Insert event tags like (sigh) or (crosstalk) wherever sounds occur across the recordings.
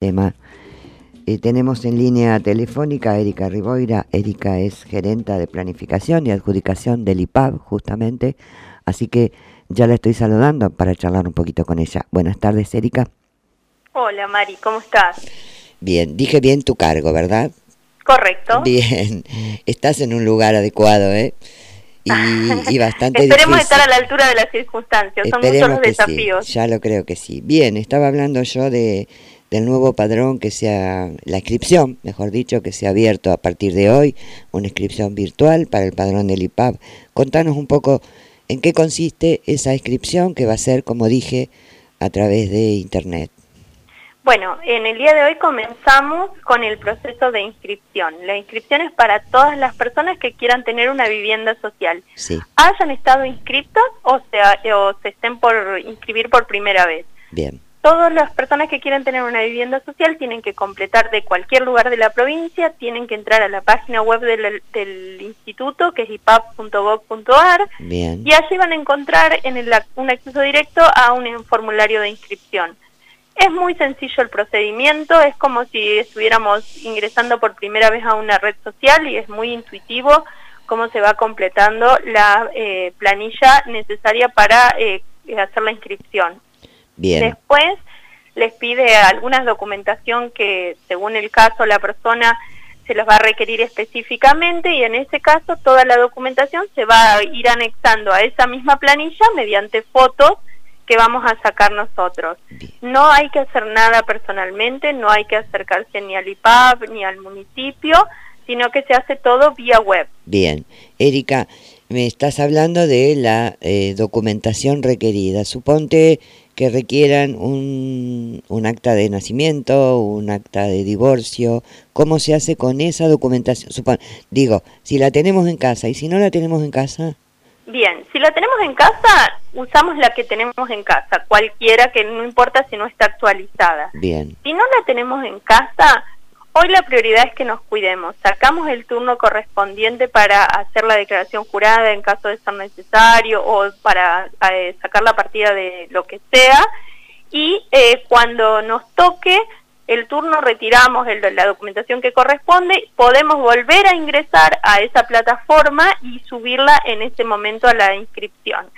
tema. Eh, tenemos en línea telefónica a Erika Riboira. Erika es gerenta de planificación y adjudicación del IPAB, justamente. Así que ya la estoy saludando para charlar un poquito con ella. Buenas tardes, Erika. Hola, Mari, ¿cómo estás? Bien, dije bien tu cargo, ¿verdad? Correcto. Bien, estás en un lugar adecuado, ¿eh? Y, bastante (laughs) Esperemos estar a la altura de las circunstancias, son muchos los desafíos. ya lo creo que sí. Bien, estaba hablando yo de, del nuevo padrón que sea, la inscripción, mejor dicho, que se ha abierto a partir de hoy, una inscripción virtual para el padrón del IPAB. Contanos un poco en qué consiste esa inscripción que va a ser, como dije, a través de Internet. Bueno, en el día de hoy comenzamos con el proceso de inscripción. La inscripción es para todas las personas que quieran tener una vivienda social. Sí. Hayan estado inscritos o, sea, o se estén por inscribir por primera vez. Bien. Todas las personas que quieren tener una vivienda social tienen que completar de cualquier lugar de la provincia, tienen que entrar a la página web del, instituto, que es ipap.gov.ar, y allí van a encontrar en el, un acceso directo a un formulario de inscripción. Es muy sencillo el procedimiento, es como si estuviéramos ingresando por primera vez a una red social y es muy intuitivo cómo se va completando la eh, planilla necesaria para eh, hacer la inscripción. Bien. Después les pide alguna documentación que según el caso la persona se los va a requerir específicamente y en ese caso toda la documentación se va a ir anexando a esa misma planilla mediante fotos que vamos a sacar nosotros. No hay que hacer nada personalmente, no hay que acercarse ni al IPAP ni al municipio, sino que se hace todo vía web. Bien. Erika, me estás hablando de la eh, documentación requerida. Suponte que requieran un, un acta de nacimiento, un acta de divorcio. ¿Cómo se hace con esa documentación? digo, si la tenemos en casa y si no la tenemos en casa. Bien, si la tenemos en casa, usamos la que tenemos en casa, cualquiera que no importa si no está actualizada. Bien. Si no la tenemos en casa, hoy la prioridad es que nos cuidemos. Sacamos el turno correspondiente para hacer la declaración jurada en caso de ser necesario o para eh, sacar la partida de lo que sea. Y eh, cuando nos toque, el turno retiramos el, la documentación que corresponde, podemos volver a ingresar a esa plataforma y subirla en ese momento a la inscripción.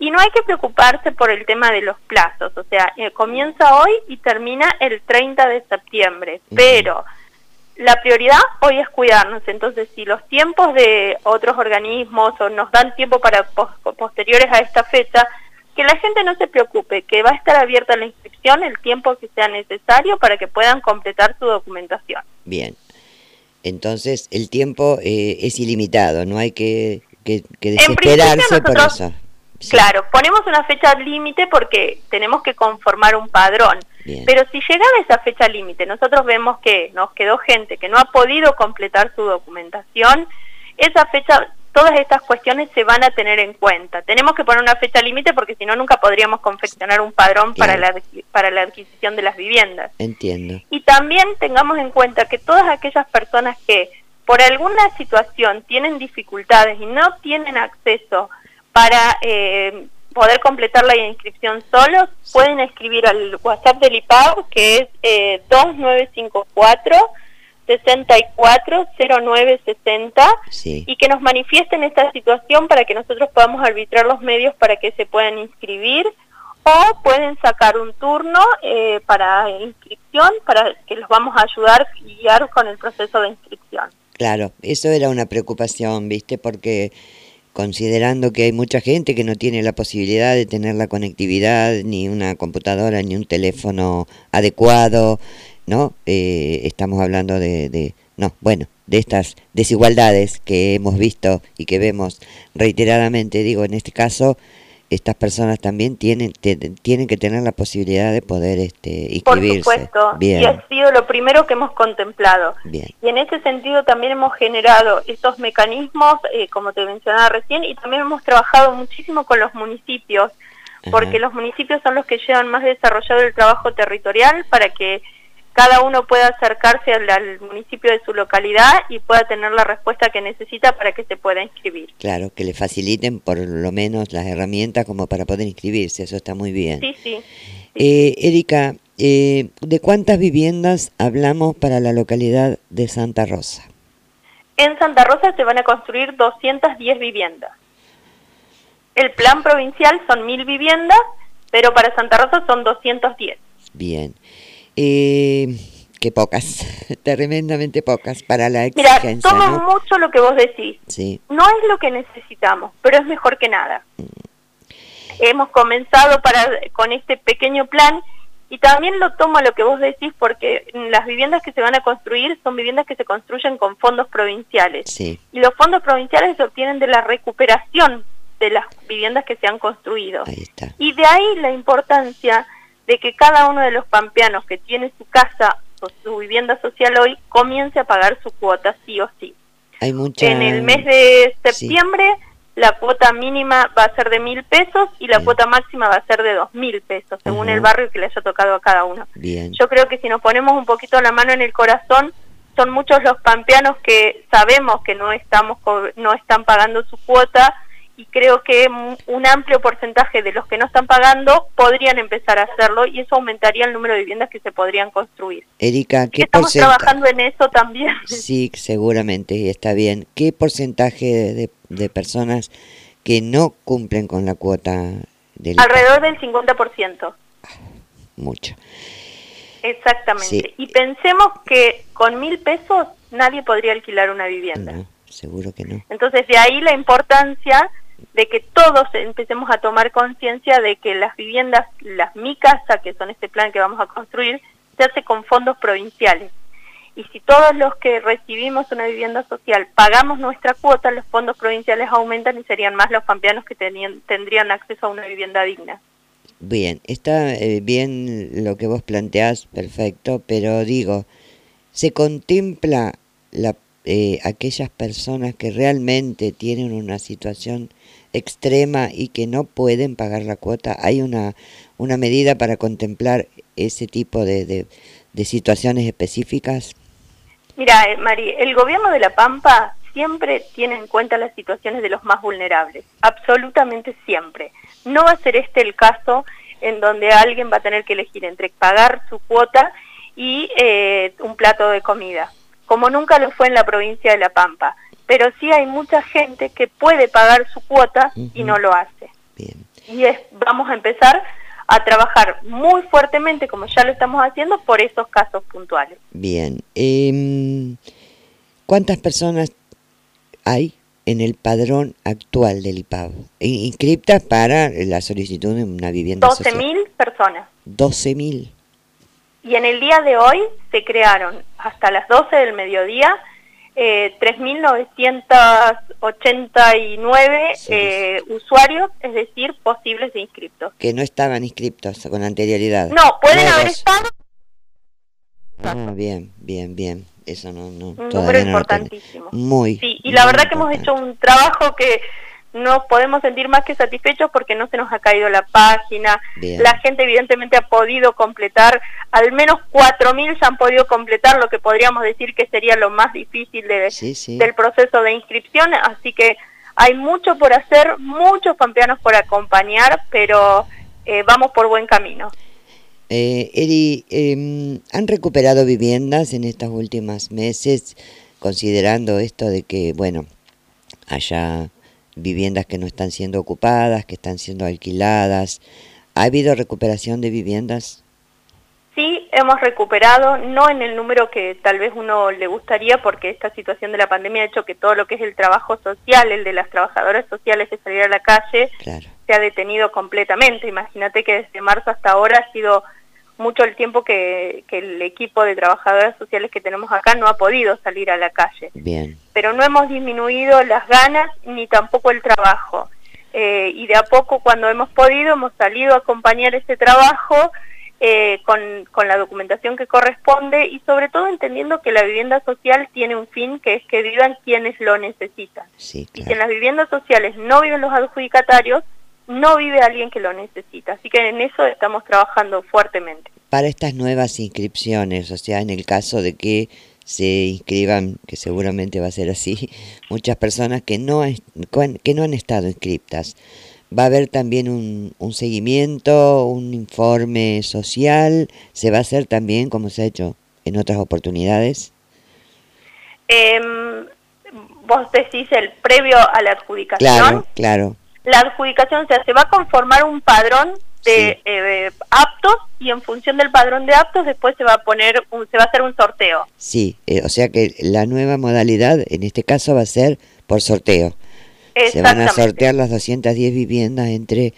Y no hay que preocuparse por el tema de los plazos, o sea, eh, comienza hoy y termina el 30 de septiembre, pero la prioridad hoy es cuidarnos, entonces si los tiempos de otros organismos o nos dan tiempo para posteriores a esta fecha, que la gente no se preocupe, que va a estar abierta la inscripción el tiempo que sea necesario para que puedan completar su documentación. Bien, entonces el tiempo eh, es ilimitado, no hay que, que, desesperarse por eso. Claro, ponemos una fecha límite porque tenemos que conformar un padrón. Pero si llegada esa fecha límite, nosotros vemos que nos quedó gente que no ha podido completar su documentación, esa fecha todas estas cuestiones se van a tener en cuenta. Tenemos que poner una fecha límite porque si no nunca podríamos confeccionar un padrón para, la, para la adquisición de las viviendas. Entiendo. Y también tengamos en cuenta que todas aquellas personas que por alguna situación tienen dificultades y no tienen acceso para eh, poder completar la inscripción solos, pueden escribir al WhatsApp del IPAO que es eh, 2954 640960 sí. y que nos manifiesten esta situación para que nosotros podamos arbitrar los medios para que se puedan inscribir o pueden sacar un turno eh, para inscripción para que los vamos a ayudar y guiar con el proceso de inscripción. Claro, eso era una preocupación, ¿viste? Porque considerando que hay mucha gente que no tiene la posibilidad de tener la conectividad, ni una computadora, ni un teléfono adecuado, ¿no? Eh, estamos hablando de, de, no, bueno, de estas desigualdades que hemos visto y que vemos reiteradamente, digo, en este caso, estas personas también tienen tienen que tener la posibilidad de poder este, inscribirse. Por supuesto, Bien. y ha sido lo primero que hemos contemplado. Bien. Y en ese sentido también hemos generado estos mecanismos, eh, como te mencionaba recién, y también hemos trabajado muchísimo con los municipios, porque los municipios son los que llevan más desarrollado el trabajo territorial para que cada uno pueda acercarse al, municipio de su localidad y pueda tener la respuesta que necesita para que se pueda inscribir. Claro, que le faciliten por lo menos las herramientas como para poder inscribirse, eso está muy bien. Sí, sí. Eh, Erika, Eh, ¿De cuántas viviendas hablamos para la localidad de Santa Rosa? En Santa Rosa se van a construir 210 viviendas. El plan provincial son mil viviendas, pero para Santa Rosa son 210. Bien. Eh, qué pocas, (laughs) tremendamente pocas para la exigencia. Mira, tomo mucho lo que vos decís. Sí. No es lo que necesitamos, pero es mejor que nada. Mm. Hemos comenzado para con este pequeño plan y también lo tomo lo que vos decís porque las viviendas que se van a construir son viviendas que se construyen con fondos provinciales. Sí. Y los fondos provinciales se obtienen de la recuperación de las viviendas que se han construido. Ahí está. Y de ahí la importancia de que cada uno de los pampeanos que tiene su casa o su vivienda social hoy comience a pagar su cuota sí o sí. Hay mucha... En el mes de septiembre la cuota mínima va a ser de mil pesos y la cuota máxima va a ser de dos mil pesos, según el barrio que le haya tocado a cada uno. Bien. Yo creo que si nos ponemos un poquito la mano en el corazón, son muchos los pampeanos que sabemos que no estamos no están pagando su cuota y creo que un amplio porcentaje de los que no están pagando podrían empezar a hacerlo y eso aumentaría el número de viviendas que se podrían construir. Erika, ¿qué Estamos trabajando en eso también. (laughs) Sí, seguramente, está bien. ¿Qué porcentaje de, personas que no cumplen con la cuota del Alrededor del 50%. Mucho. Exactamente. Y pensemos que con mil pesos nadie podría alquilar una vivienda. No, seguro que no. Entonces de ahí la importancia de que todos empecemos a tomar conciencia de que las viviendas, las Mi Casa, que son este plan que vamos a construir, se hace con fondos provinciales. Y si todos los que recibimos una vivienda social pagamos nuestra cuota, los fondos provinciales aumentan y serían más los pampeanos que tenían, tendrían acceso a una vivienda digna. Bien, está eh, bien lo que vos planteás, perfecto, pero digo, ¿se contempla la, eh, aquellas personas que realmente tienen una situación extrema y que no pueden pagar la cuota, ¿hay una, una medida para contemplar ese tipo de, de, situaciones específicas? Mira, eh, Mari, el gobierno de La Pampa siempre tiene en cuenta las situaciones de los más vulnerables, absolutamente siempre. No va a ser este el caso en donde alguien va a tener que elegir entre pagar su cuota y eh, un plato de comida, como nunca lo fue en la provincia de La Pampa pero sí hay mucha gente que puede pagar su cuota y no lo hace. Y es, vamos a empezar a trabajar muy fuertemente, como ya lo estamos haciendo, por esos casos puntuales. Bien. Eh, ¿Cuántas personas hay en el padrón actual del IPAB? Inscriptas para la solicitud de una vivienda 12.000 personas. 12.000. Y en el día de hoy se crearon hasta las 12 del mediodía eh, 3.989 eh, usuarios, es decir, posibles de inscriptos. Que no estaban inscriptos con anterioridad. No, pueden haber estado. Ah, bien, bien, bien. Eso no, no. Un número importantísimo. muy. Sí, y la verdad que hemos hecho un trabajo que nos podemos sentir más que satisfechos porque no se nos ha caído la página. La gente evidentemente ha podido completar, al menos 4.000 ya han podido completar lo que podríamos decir que sería lo más difícil de, del proceso de inscripción, así que hay mucho por hacer, muchos pampeanos por acompañar, pero eh, vamos por buen camino. Eh, Eri, em, ¿han recuperado viviendas en estos últimos meses, considerando esto de que, bueno, haya viviendas que no están siendo ocupadas, que están siendo alquiladas. ¿Ha habido recuperación de viviendas? Sí, hemos recuperado, no en el número que tal vez uno le gustaría, porque esta situación de la pandemia ha hecho que todo lo que es el trabajo social, el de las trabajadoras sociales de salir a la calle, se ha detenido completamente. Imagínate que desde marzo hasta ahora ha sido mucho el tiempo que, el equipo de trabajadoras sociales que tenemos acá no ha podido salir a la calle. Bien. Pero no hemos disminuido las ganas ni tampoco el trabajo. Eh, y de a poco cuando hemos podido hemos salido a acompañar ese trabajo eh, con, con la documentación que corresponde y sobre todo entendiendo que la vivienda social tiene un fin que es que vivan quienes lo necesitan. Sí, Y si en las viviendas sociales no viven los adjudicatarios, no vive alguien que lo necesita. Así que en eso estamos trabajando fuertemente. Para estas nuevas inscripciones, o sea, en el caso de que se inscriban, que seguramente va a ser así, (laughs) muchas personas que no, que no han estado inscriptas, va a haber también un, un seguimiento, un informe social, se va a hacer también como se ha hecho en otras oportunidades. Em, vos decís el previo a la adjudicación. Claro, claro. La adjudicación, o sea, se va a conformar un padrón de eh, aptos y en función del padrón de aptos después se va a poner, un, se va a hacer un sorteo. Sí, eh, o sea que la nueva modalidad en este caso va a ser por sorteo. Se van a sortear las 210 viviendas entre,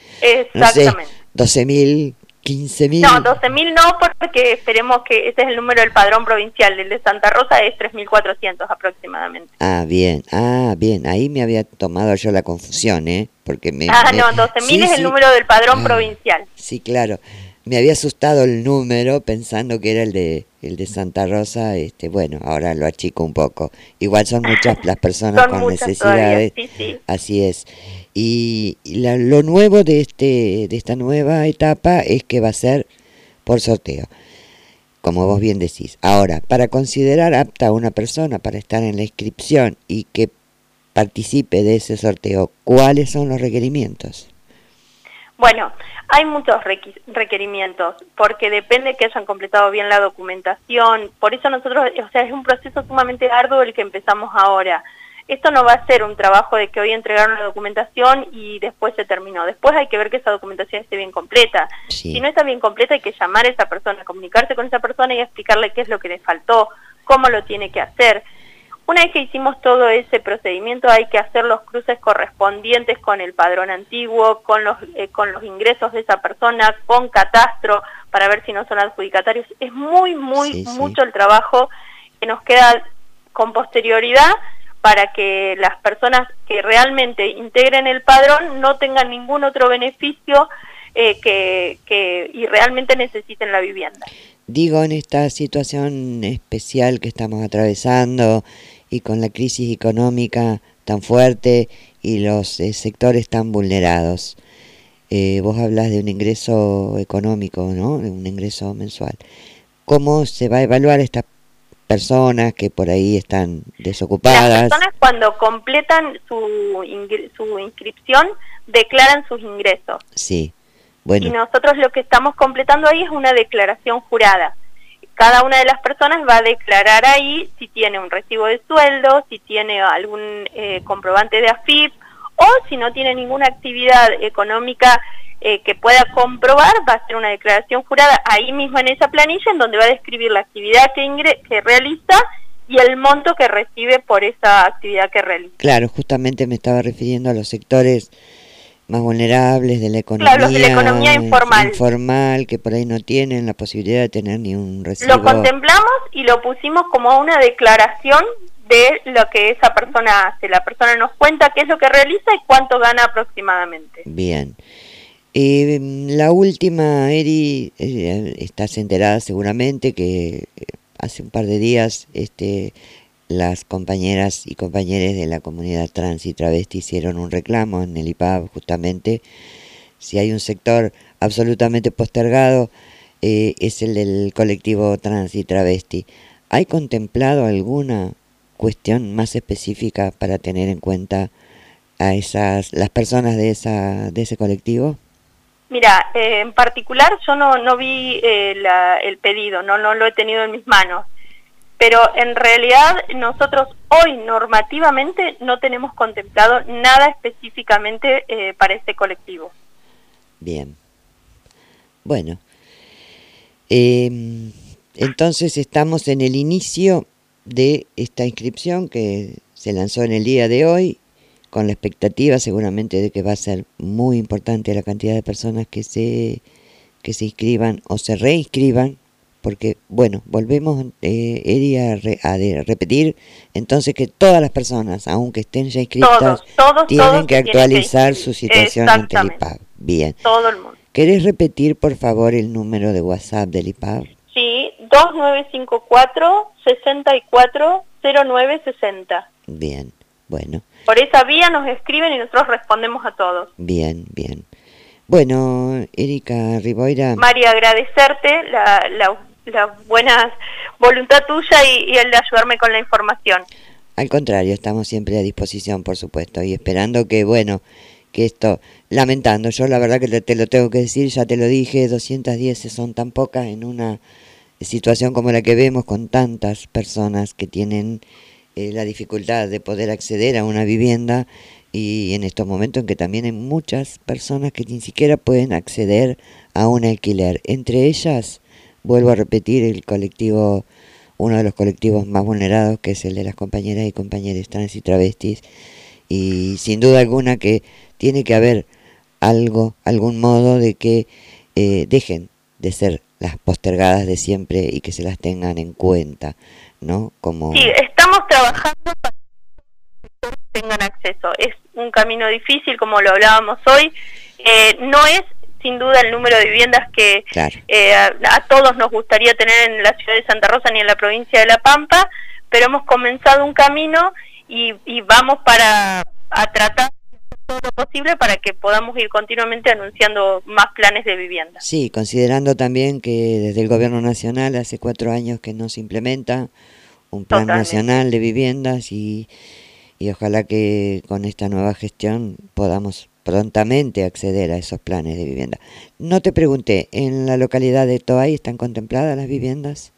no sé, 12.000 15.000. No, 12.000 no, porque esperemos que ese es el número del padrón provincial. El de Santa Rosa es 3.400 aproximadamente. Ah, bien, ah, bien. Ahí me había tomado yo la confusión, ¿eh? Porque me, ah, no, 12.000 es el número del padrón ah, provincial. Sí, claro. Me había asustado el número pensando que era el de el de Santa Rosa. Este, bueno, ahora lo achico un poco. Igual son muchas las personas con necesidades. Sí, sí. Así es. Y lo nuevo de, este, de esta nueva etapa es que va a ser por sorteo, como vos bien decís. Ahora, para considerar apta a una persona para estar en la inscripción y que participe de ese sorteo, ¿cuáles son los requerimientos? Bueno, hay muchos requerimientos, porque depende que hayan completado bien la documentación, por eso nosotros, o sea, es un proceso sumamente arduo el que empezamos ahora esto no va a ser un trabajo de que hoy entregaron la documentación y después se terminó. Después hay que ver que esa documentación esté bien completa. Si no está bien completa hay que llamar a esa persona, comunicarse con esa persona y explicarle qué es lo que le faltó, cómo lo tiene que hacer. Una vez que hicimos todo ese procedimiento hay que hacer los cruces correspondientes con el padrón antiguo, con los, eh, con los ingresos de esa persona, con catastro, para ver si no son adjudicatarios. Es muy, muy, mucho el trabajo que nos queda con posterioridad para que las personas que realmente integren el padrón no tengan ningún otro beneficio eh, que, que, y realmente necesiten la vivienda. Digo, en esta situación especial que estamos atravesando y con la crisis económica tan fuerte y los eh, sectores tan vulnerados, eh, vos hablas de un ingreso económico, ¿no? De un ingreso mensual. ¿Cómo se va a evaluar esta personas que por ahí están desocupadas. Las personas cuando completan su, su inscripción declaran sus ingresos. Sí, bueno. Y nosotros lo que estamos completando ahí es una declaración jurada. Cada una de las personas va a declarar ahí si tiene un recibo de sueldo, si tiene algún eh, comprobante de AFIP o si no tiene ninguna actividad económica eh, que pueda comprobar, va a hacer una declaración jurada ahí mismo en esa planilla en donde va a describir la actividad que, que realiza y el monto que recibe por esa actividad que realiza. Claro, justamente me estaba refiriendo a los sectores más vulnerables de la economía, claro, de la economía informal. informal, que por ahí no tienen la posibilidad de tener ni un recibo. Lo contemplamos y lo pusimos como una declaración de lo que esa persona hace. La persona nos cuenta qué es lo que realiza y cuánto gana aproximadamente. Bien. Eh, la última, Eri, eh, estás enterada seguramente que eh, hace un par de días este, las compañeras y compañeros de la comunidad trans y travesti hicieron un reclamo en el IPAB justamente. Si hay un sector absolutamente postergado, eh, es el del colectivo trans y travesti. ¿Hay contemplado alguna cuestión más específica para tener en cuenta a esas las personas de esa de ese colectivo? Mira, eh, en particular yo no, no vi eh, el pedido, no, no lo he tenido en mis manos, pero en realidad nosotros hoy normativamente no tenemos contemplado nada específicamente eh, para este colectivo. Bien, bueno, em, entonces estamos en el inicio de esta inscripción que se lanzó en el día de hoy con la expectativa seguramente de que va a ser muy importante la cantidad de personas que se, que se inscriban o se reinscriban, porque, bueno, volvemos, eh, a, repetir, entonces que todas las personas, aunque estén ya inscritas, tienen que actualizar su situación ante el IPAB. Bien. Todo el mundo. ¿Querés repetir, por favor, el número de WhatsApp del IPAB? Sí, 2954 640960. Bien, bueno. Por esa vía nos escriben y nosotros respondemos a todos. Bien, bien. Bueno, Erika Riboira. María, agradecerte la, la, buena voluntad tuya y, el de ayudarme con la información. Al contrario, estamos siempre a disposición, por supuesto, y esperando que, bueno, que esto lamentando. Yo la verdad que te lo tengo que decir, ya te lo dije, 210 son tan pocas en una situación como la que vemos con tantas personas que tienen eh, la dificultad de poder acceder a una vivienda y en estos momentos en que también hay muchas personas que ni siquiera pueden acceder a un alquiler. Entre ellas, vuelvo a repetir, el colectivo, uno de los colectivos más vulnerados, que es el de las compañeras y compañeros trans y travestis, y sin duda alguna que tiene que haber algo, algún modo de que eh, dejen de ser las postergadas de siempre y que se las tengan en cuenta, ¿no? Como... Sí, estamos trabajando para que tengan acceso. Es un camino difícil, como lo hablábamos hoy. Eh, no es sin duda el número de viviendas que eh, a, todos nos gustaría tener en la ciudad de Santa Rosa ni en la provincia de La Pampa, pero hemos comenzado un camino y, y vamos para a tratar todo lo posible para que podamos ir continuamente anunciando más planes de vivienda. Sí, considerando también que desde el Gobierno Nacional hace cuatro años que no se implementa un plan nacional de viviendas y, y ojalá que con esta nueva gestión podamos prontamente acceder a esos planes de vivienda. No te pregunté, ¿en la localidad de Toay están contempladas las viviendas?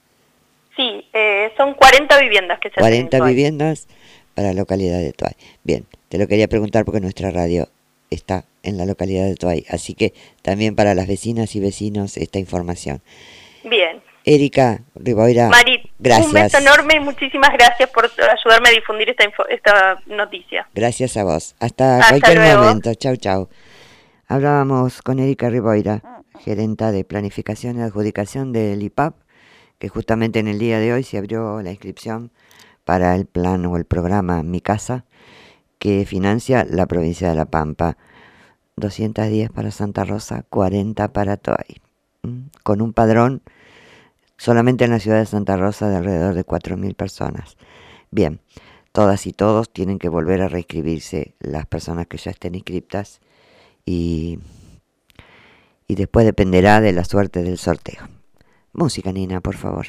Sí, eh, son 40 viviendas que se 40 viviendas para la localidad de Toay. Bien, te lo quería preguntar porque nuestra radio está en la localidad de Toay, así que también para las vecinas y vecinos esta información. Bien. Erika Riboira, Marit, gracias. un beso enorme y muchísimas gracias por ayudarme a difundir esta, esta noticia. Gracias a vos. Hasta, cualquier momento. Chau, chau. Hablábamos con Erika Riboira, gerenta de planificación y adjudicación del IPAP, que justamente en el día de hoy se abrió la inscripción para el plan o el programa Mi Casa, que financia la provincia de La Pampa. 210 para Santa Rosa, 40 para Toay. Con un padrón solamente en la ciudad de Santa Rosa de alrededor de 4.000 personas. Bien, todas y todos tienen que volver a reinscribirse las personas que ya estén inscriptas y, y después dependerá de la suerte del sorteo. Música, Nina, por favor.